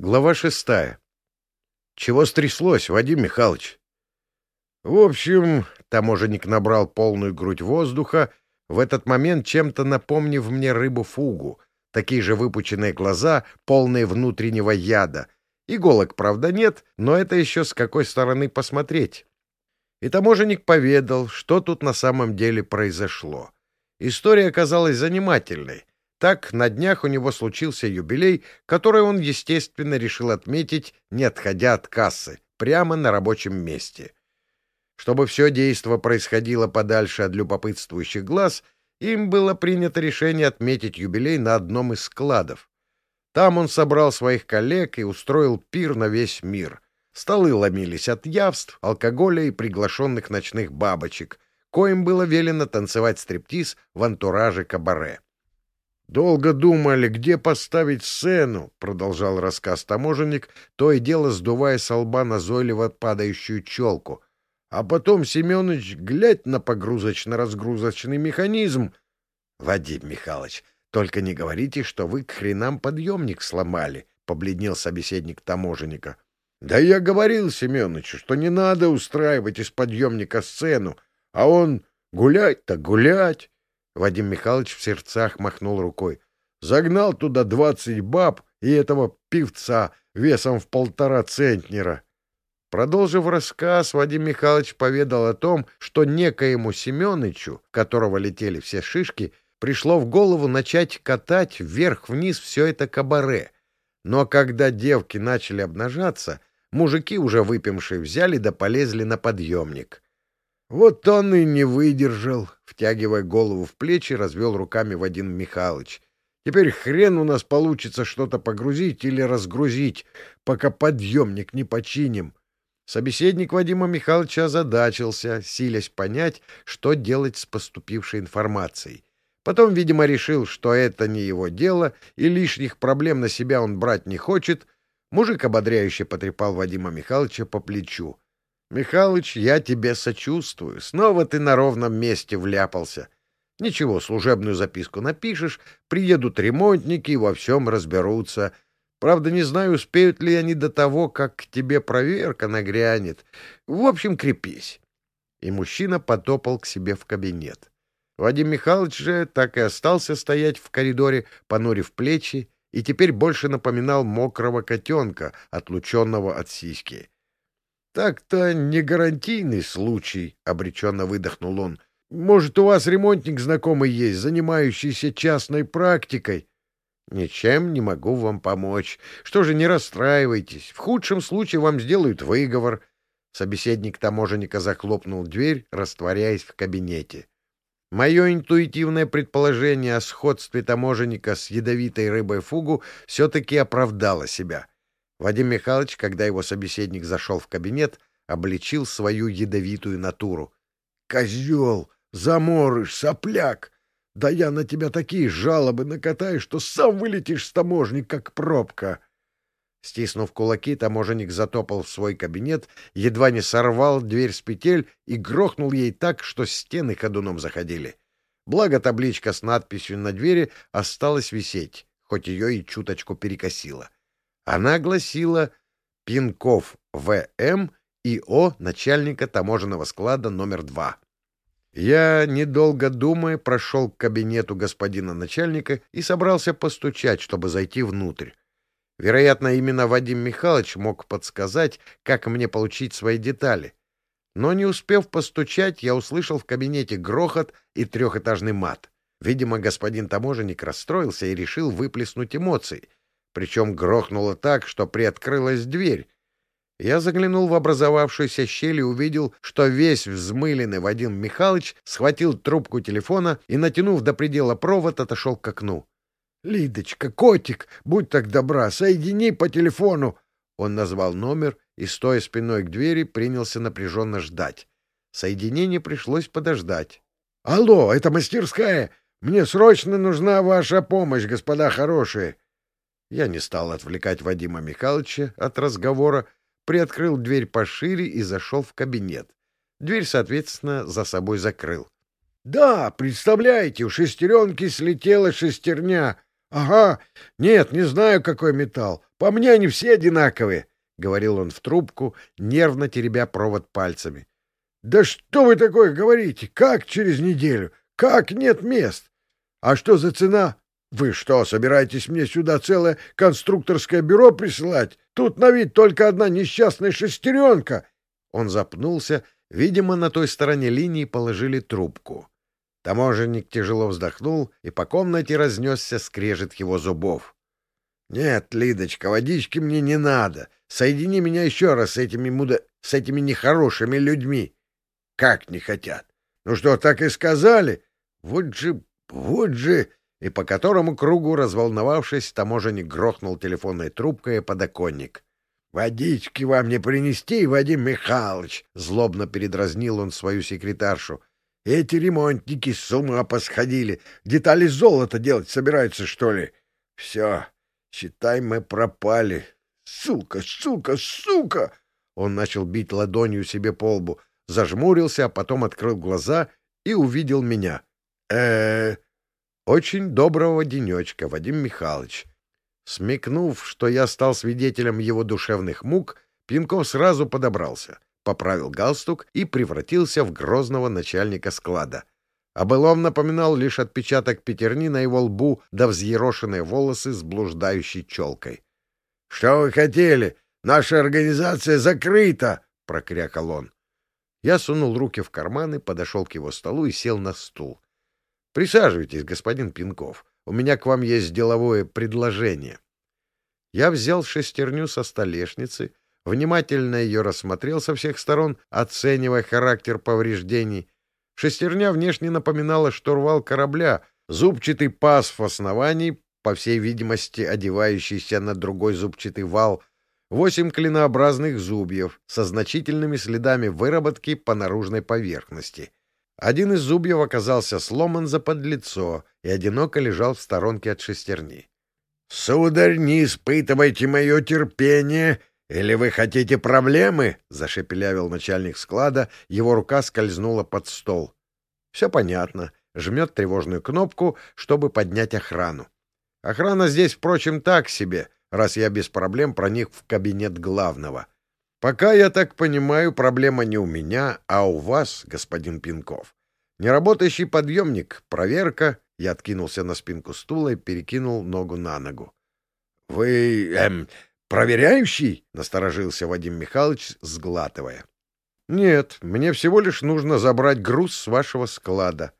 Глава шестая. Чего стряслось, Вадим Михайлович? В общем, таможенник набрал полную грудь воздуха, в этот момент чем-то напомнив мне рыбу-фугу, такие же выпученные глаза, полные внутреннего яда. Иголок, правда, нет, но это еще с какой стороны посмотреть. И таможенник поведал, что тут на самом деле произошло. История оказалась занимательной. Так, на днях у него случился юбилей, который он, естественно, решил отметить, не отходя от кассы, прямо на рабочем месте. Чтобы все действо происходило подальше от любопытствующих глаз, им было принято решение отметить юбилей на одном из складов. Там он собрал своих коллег и устроил пир на весь мир. Столы ломились от явств, алкоголя и приглашенных ночных бабочек, коим было велено танцевать стриптиз в антураже кабаре. «Долго думали, где поставить сцену», — продолжал рассказ таможенник, то и дело сдувая со лба назойливо падающую челку. «А потом, Семенович, глядь на погрузочно-разгрузочный механизм». «Вадим Михайлович, только не говорите, что вы к хренам подъемник сломали», — побледнел собеседник таможенника. «Да я говорил Семеновичу, что не надо устраивать из подъемника сцену, а он гулять так гулять». Вадим Михайлович в сердцах махнул рукой. Загнал туда двадцать баб и этого певца весом в полтора центнера. Продолжив рассказ, Вадим Михайлович поведал о том, что некоему Семенычу, которого летели все шишки, пришло в голову начать катать вверх-вниз все это кабаре. Но когда девки начали обнажаться, мужики, уже выпившие, взяли да полезли на подъемник — вот он и не выдержал, втягивая голову в плечи, развел руками Вадим Михайлович. Теперь хрен у нас получится что-то погрузить или разгрузить, пока подъемник не починим. Собеседник Вадима Михайловича озадачился, силясь понять, что делать с поступившей информацией. Потом, видимо, решил, что это не его дело, и лишних проблем на себя он брать не хочет. Мужик ободряюще потрепал Вадима Михайловича по плечу. Михалыч, я тебе сочувствую. Снова ты на ровном месте вляпался. Ничего, служебную записку напишешь, приедут ремонтники и во всем разберутся. Правда, не знаю, успеют ли они до того, как к тебе проверка нагрянет. В общем, крепись. И мужчина потопал к себе в кабинет. Вадим Михайлович же так и остался стоять в коридоре, понурив плечи, и теперь больше напоминал мокрого котенка, отлученного от сиськи. Так-то не гарантийный случай, — обреченно выдохнул он. Может, у вас ремонтник знакомый есть, занимающийся частной практикой? Ничем не могу вам помочь. Что же, не расстраивайтесь. В худшем случае вам сделают выговор. Собеседник таможенника захлопнул дверь, растворяясь в кабинете. Мое интуитивное предположение о сходстве таможенника с ядовитой рыбой фугу все-таки оправдало себя — Вадим Михайлович, когда его собеседник зашел в кабинет, обличил свою ядовитую натуру. — Козел! Заморыш! Сопляк! Да я на тебя такие жалобы накатаю, что сам вылетишь с таможни, как пробка! Стиснув кулаки, таможенник затопал в свой кабинет, едва не сорвал дверь с петель и грохнул ей так, что стены ходуном заходили. Благо табличка с надписью на двери осталась висеть, хоть ее и чуточку перекосила. Она гласила «Пинков В.М. И.О. начальника таможенного склада номер два». Я, недолго думая, прошел к кабинету господина начальника и собрался постучать, чтобы зайти внутрь. Вероятно, именно Вадим Михайлович мог подсказать, как мне получить свои детали. Но не успев постучать, я услышал в кабинете грохот и трехэтажный мат. Видимо, господин таможенник расстроился и решил выплеснуть эмоции, причем грохнуло так, что приоткрылась дверь. Я заглянул в образовавшуюся щель и увидел, что весь взмыленный Вадим Михайлович схватил трубку телефона и, натянув до предела провод, отошел к окну. — Лидочка, котик, будь так добра, соедини по телефону! Он назвал номер и, стоя спиной к двери, принялся напряженно ждать. Соединение пришлось подождать. — Алло, это мастерская! Мне срочно нужна ваша помощь, господа хорошие! Я не стал отвлекать Вадима Михайловича от разговора, приоткрыл дверь пошире и зашел в кабинет. Дверь, соответственно, за собой закрыл. — Да, представляете, у шестеренки слетела шестерня. — Ага, нет, не знаю, какой металл. По мне они все одинаковые, — говорил он в трубку, нервно теребя провод пальцами. — Да что вы такое говорите? Как через неделю? Как нет мест? А что за цена? Вы что, собираетесь мне сюда целое конструкторское бюро присылать? Тут на вид только одна несчастная шестеренка. Он запнулся. Видимо, на той стороне линии положили трубку. Таможенник тяжело вздохнул, и по комнате разнесся скрежет его зубов. — Нет, Лидочка, водички мне не надо. Соедини меня еще раз с этими муда... с этими нехорошими людьми. — Как не хотят? Ну что, так и сказали? Вот же, вот же... И по которому кругу, разволновавшись, таможенник грохнул телефонной трубкой о подоконник. — Водички вам не принести, Вадим Михайлович! — злобно передразнил он свою секретаршу. — Эти ремонтники с ума посходили. Детали золота делать собираются, что ли? Все, считай, мы пропали. Сука, сука, сука! Он начал бить ладонью себе по лбу, зажмурился, а потом открыл глаза и увидел меня. э Очень доброго денечка, Вадим Михайлович. Смекнув, что я стал свидетелем его душевных мук, Пинков сразу подобрался, поправил галстук и превратился в грозного начальника склада. А былом напоминал лишь отпечаток пятерни на его лбу да взъерошенные волосы с блуждающей челкой. — Что вы хотели? Наша организация закрыта! — прокрякал он. Я сунул руки в карманы, подошел к его столу и сел на стул. — Присаживайтесь, господин Пинков. У меня к вам есть деловое предложение. Я взял шестерню со столешницы, внимательно ее рассмотрел со всех сторон, оценивая характер повреждений. Шестерня внешне напоминала штурвал корабля, зубчатый паз в основании, по всей видимости, одевающийся на другой зубчатый вал, восемь клинообразных зубьев со значительными следами выработки по наружной поверхности — один из зубьев оказался сломан за подлицо и одиноко лежал в сторонке от шестерни. — Сударь, не испытывайте мое терпение, или вы хотите проблемы? — зашепелявил начальник склада, его рука скользнула под стол. — Все понятно. Жмет тревожную кнопку, чтобы поднять охрану. Охрана здесь, впрочем, так себе, раз я без проблем проник в кабинет главного. — Пока, я так понимаю, проблема не у меня, а у вас, господин Пинков. Неработающий подъемник, проверка. Я откинулся на спинку стула и перекинул ногу на ногу. — Вы, эм, проверяющий? — насторожился Вадим Михайлович, сглатывая. — Нет, мне всего лишь нужно забрать груз с вашего склада.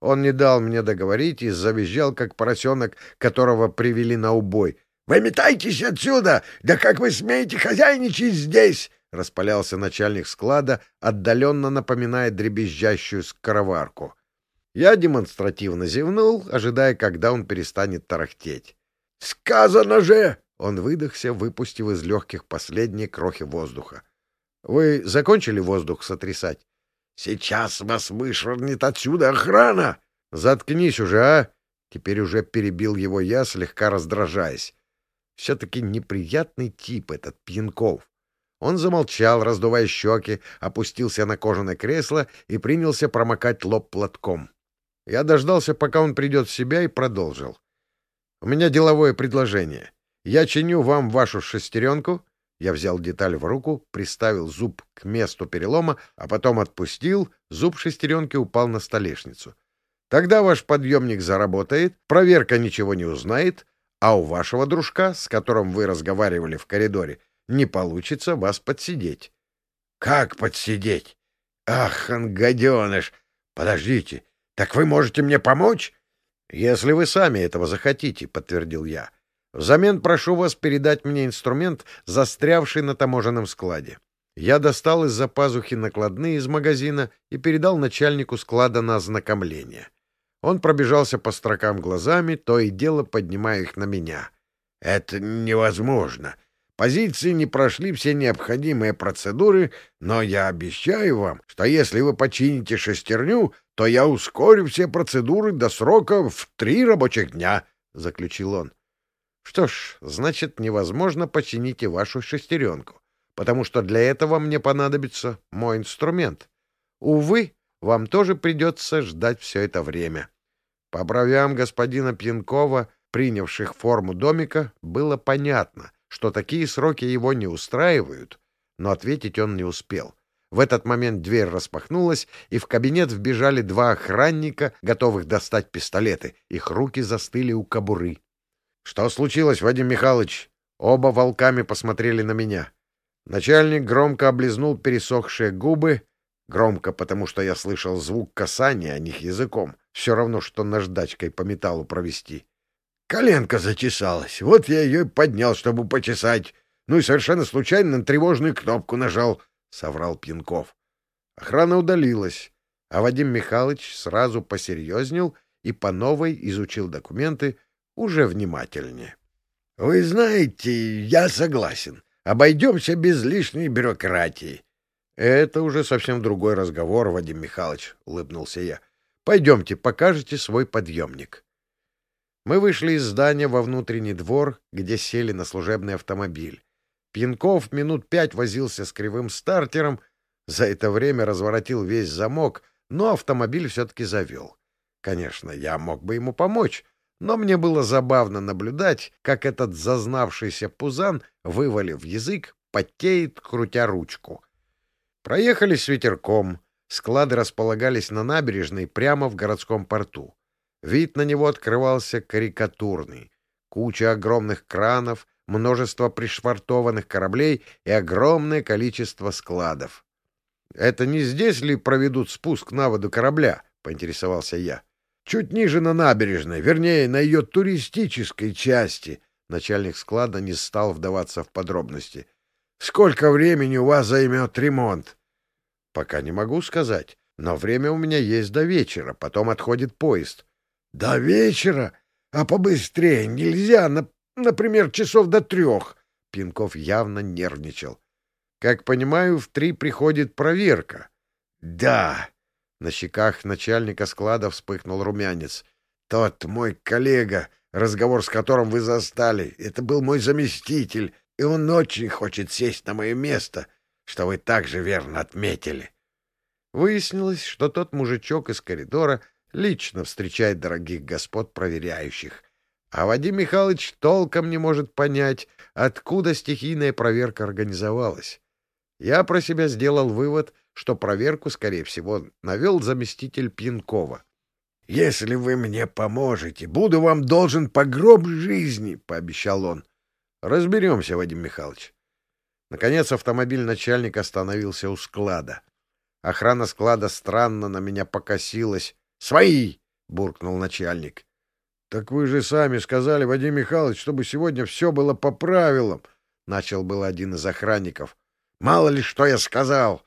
Он не дал мне договорить и завизжал, как поросенок, которого привели на убой — Выметайтесь отсюда! Да как вы смеете хозяйничать здесь? — распалялся начальник склада, отдаленно напоминая дребезжащую скороварку. Я демонстративно зевнул, ожидая, когда он перестанет тарахтеть. — Сказано же! — он выдохся, выпустив из легких последние крохи воздуха. — Вы закончили воздух сотрясать? — Сейчас вас вышвырнет отсюда охрана! — Заткнись уже, а! Теперь уже перебил его я, слегка раздражаясь. Все-таки неприятный тип этот Пьянков. Он замолчал, раздувая щеки, опустился на кожаное кресло и принялся промокать лоб платком. Я дождался, пока он придет в себя, и продолжил. «У меня деловое предложение. Я чиню вам вашу шестеренку». Я взял деталь в руку, приставил зуб к месту перелома, а потом отпустил, зуб шестеренки упал на столешницу. Тогда ваш подъемник заработает, проверка ничего не узнает, а у вашего дружка, с которым вы разговаривали в коридоре, не получится вас подсидеть. — Как подсидеть? Ах, гаденыш! Подождите, так вы можете мне помочь? — Если вы сами этого захотите, — подтвердил я. Взамен прошу вас передать мне инструмент, застрявший на таможенном складе. Я достал из-за пазухи накладные из магазина и передал начальнику склада на ознакомление. Он пробежался по строкам глазами, то и дело поднимая их на меня. «Это невозможно. Позиции не прошли все необходимые процедуры, но я обещаю вам, что если вы почините шестерню, то я ускорю все процедуры до срока в три рабочих дня», — заключил он. «Что ж, значит, невозможно починить вашу шестеренку, потому что для этого мне понадобится мой инструмент. Увы, вам тоже придется ждать все это время. По бровям господина Пьянкова принявших форму домика, было понятно, что такие сроки его не устраивают, но ответить он не успел. В этот момент дверь распахнулась, и в кабинет вбежали два охранника, готовых достать пистолеты. Их руки застыли у кобуры. — Что случилось, Вадим Михайлович? Оба волками посмотрели на меня. Начальник громко облизнул пересохшие губы. Громко, потому что я слышал звук касания о них языком. Все равно, что наждачкой по металлу провести. Коленка зачесалась. Вот я ее поднял, чтобы почесать. Ну и совершенно случайно тревожную кнопку нажал —— соврал Пьянков. Охрана удалилась, а Вадим Михайлович сразу посерьезнел и по новой изучил документы уже внимательнее. — Вы знаете, я согласен. Обойдемся без лишней бюрократии. — Это уже совсем другой разговор, Вадим Михайлович, — улыбнулся я. — Пойдемте, покажете свой подъемник. Мы вышли из здания во внутренний двор, где сели на служебный автомобиль. Пьянков минут пять возился с кривым стартером, за это время разворотил весь замок, но автомобиль все-таки завел. Конечно, я мог бы ему помочь, но мне было забавно наблюдать, как этот зазнавшийся пузан, вывалив язык, потеет, крутя ручку. Проехали с ветерком. Склады располагались на набережной прямо в городском порту. Вид на него открывался карикатурный. Куча огромных кранов, множество пришвартованных кораблей и огромное количество складов. — Это не здесь ли проведут спуск на воду корабля? — поинтересовался я. — Чуть ниже на набережной, вернее, на ее туристической части. Начальник склада не стал вдаваться в подробности. — Сколько времени у вас займет ремонт? — Пока не могу сказать, но время у меня есть до вечера, потом отходит поезд. — До вечера? А побыстрее нельзя, на Например, часов до трех. Пинков явно нервничал. Как понимаю, в три приходит проверка. Да. На щеках начальника склада вспыхнул румянец. Тот мой коллега, разговор с которым вы застали, это был мой заместитель, и он очень хочет сесть на мое место, что вы также верно отметили. Выяснилось, что тот мужичок из коридора лично встречает дорогих господ проверяющих — а Вадим Михайлович толком не может понять, откуда стихийная проверка организовалась. Я про себя сделал вывод, что проверку, скорее всего, навел заместитель Пьянкова. — Если вы мне поможете, буду вам должен по гроб жизни, — пообещал он. — Разберемся, Вадим Михайлович. Наконец автомобиль начальника остановился у склада. Охрана склада странно на меня покосилась. «Свои!» — буркнул начальник. Так вы же сами сказали, Вадим Михайлович, чтобы сегодня все было по правилам, — начал был один из охранников. — Мало ли что я сказал!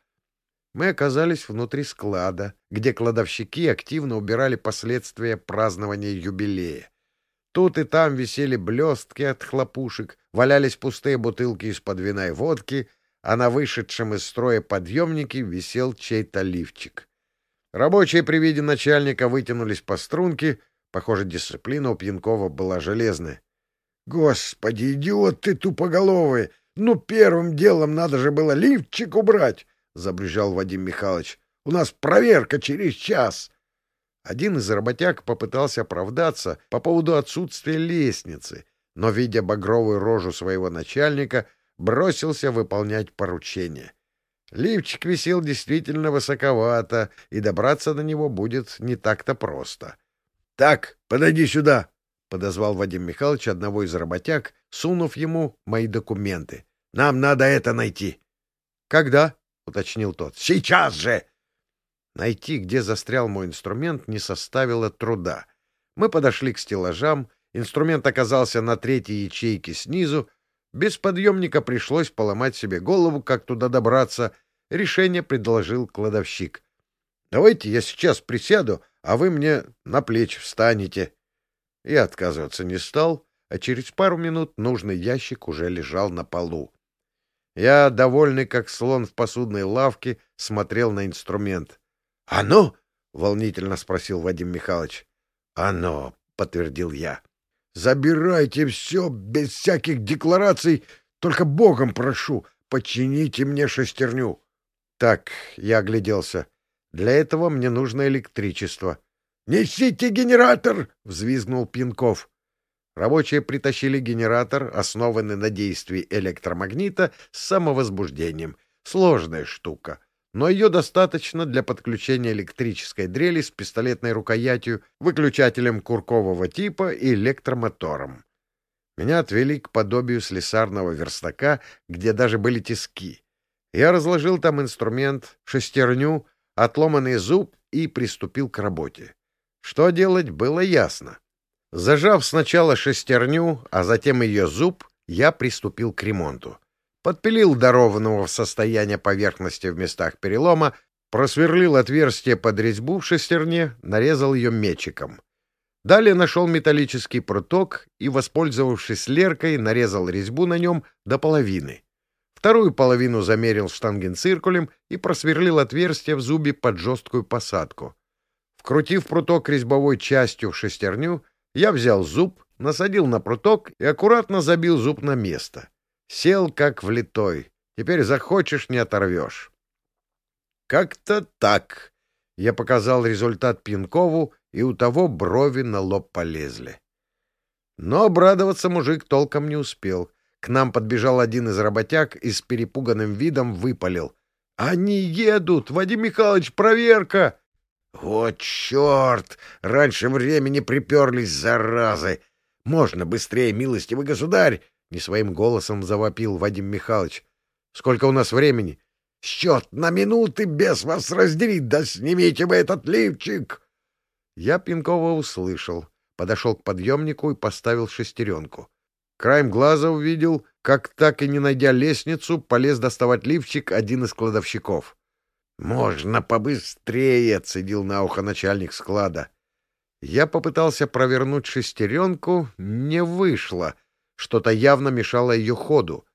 Мы оказались внутри склада, где кладовщики активно убирали последствия празднования юбилея. Тут и там висели блестки от хлопушек, валялись пустые бутылки из-под вина и водки, а на вышедшем из строя подъемнике висел чей-то лифчик. Рабочие при виде начальника вытянулись по струнке — Похоже, дисциплина у Пьянкова была железная. — Господи, идиот ты тупоголовый! Ну, первым делом надо же было лифчик убрать! — забрежал Вадим Михайлович. — У нас проверка через час! Один из работяг попытался оправдаться по поводу отсутствия лестницы, но, видя багровую рожу своего начальника, бросился выполнять поручение. Лифчик висел действительно высоковато, и добраться до него будет не так-то просто. —— Так, подойди сюда, — подозвал Вадим Михайлович одного из работяг, сунув ему мои документы. — Нам надо это найти. — Когда? — уточнил тот. — Сейчас же! Найти, где застрял мой инструмент, не составило труда. Мы подошли к стеллажам, инструмент оказался на третьей ячейке снизу, без подъемника пришлось поломать себе голову, как туда добраться. Решение предложил кладовщик. — Давайте я сейчас присяду, а вы мне на плечи встанете. Я отказываться не стал, а через пару минут нужный ящик уже лежал на полу. Я, довольный как слон в посудной лавке, смотрел на инструмент. — Оно? — волнительно спросил Вадим Михайлович. — Оно, — подтвердил я. — Забирайте все без всяких деклараций, только богом прошу, почините мне шестерню. Так, я огляделся. Для этого мне нужно электричество. — Несите генератор! — взвизгнул Пинков. Рабочие притащили генератор, основанный на действии электромагнита с самовозбуждением. Сложная штука, но ее достаточно для подключения электрической дрели с пистолетной рукоятью, выключателем куркового типа и электромотором. Меня отвели к подобию слесарного верстака, где даже были тиски. Я разложил там инструмент, шестерню, отломанный зуб и приступил к работе. Что делать, было ясно. Зажав сначала шестерню, а затем ее зуб, я приступил к ремонту. Подпилил дарованного в состояние поверхности в местах перелома, просверлил отверстие под резьбу в шестерне, нарезал ее мечиком. Далее нашел металлический пруток и, воспользовавшись леркой, нарезал резьбу на нем до половины. Вторую половину замерил штангенциркулем и просверлил отверстие в зубе под жесткую посадку. Вкрутив пруток резьбовой частью в шестерню, я взял зуб, насадил на пруток и аккуратно забил зуб на место. Сел как влитой. Теперь захочешь — не оторвешь. Как-то так. Я показал результат Пинкову, и у того брови на лоб полезли. Но обрадоваться мужик толком не успел. К нам подбежал один из работяг и с перепуганным видом выпалил. — Они едут! Вадим Михайлович, проверка! «Вот черт! Раньше времени приперлись, заразы! Можно быстрее, милостивый государь!» — не своим голосом завопил Вадим Михайлович. «Сколько у нас времени?» «Счет на минуты, без вас разделить! Да снимите вы этот лифчик!» Я Пинкова услышал, подошел к подъемнику и поставил шестеренку. Краем глаза увидел, как, так и не найдя лестницу, полез доставать лифчик один из кладовщиков. «Можно побыстрее!» — цедил на ухо начальник склада. Я попытался провернуть шестеренку, не вышло. Что-то явно мешало ее ходу.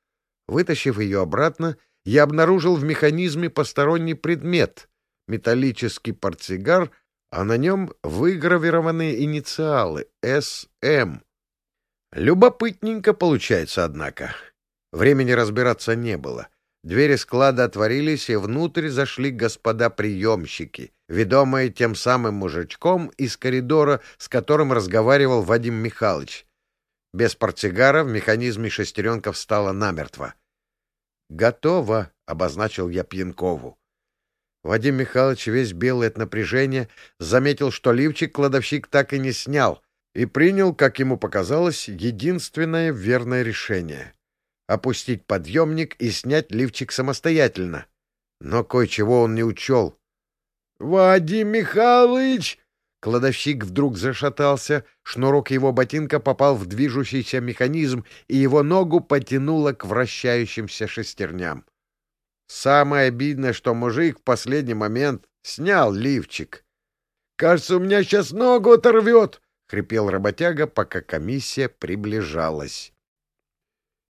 Вытащив ее обратно, я обнаружил в механизме посторонний предмет — металлический портсигар, а на нем выгравированы инициалы — «СМ». Любопытненько получается, однако. Времени разбираться не было — Двери склада отворились, и внутрь зашли господа-приемщики, ведомые тем самым мужичком из коридора, с которым разговаривал Вадим Михайлович. Без портсигара в механизме шестеренка встала намертво. «Готово», — обозначил я Пьянкову. Вадим Михайлович, весь белый от напряжения, заметил, что лифчик кладовщик так и не снял, и принял, как ему показалось, единственное верное решение — опустить подъемник и снять лифчик самостоятельно. Но кое-чего он не учел. — Вадим Михайлович! Кладовщик вдруг зашатался, шнурок его ботинка попал в движущийся механизм, и его ногу потянуло к вращающимся шестерням. Самое обидное, что мужик в последний момент снял лифчик. — Кажется, у меня сейчас ногу оторвет! — хрипел работяга, пока комиссия приближалась.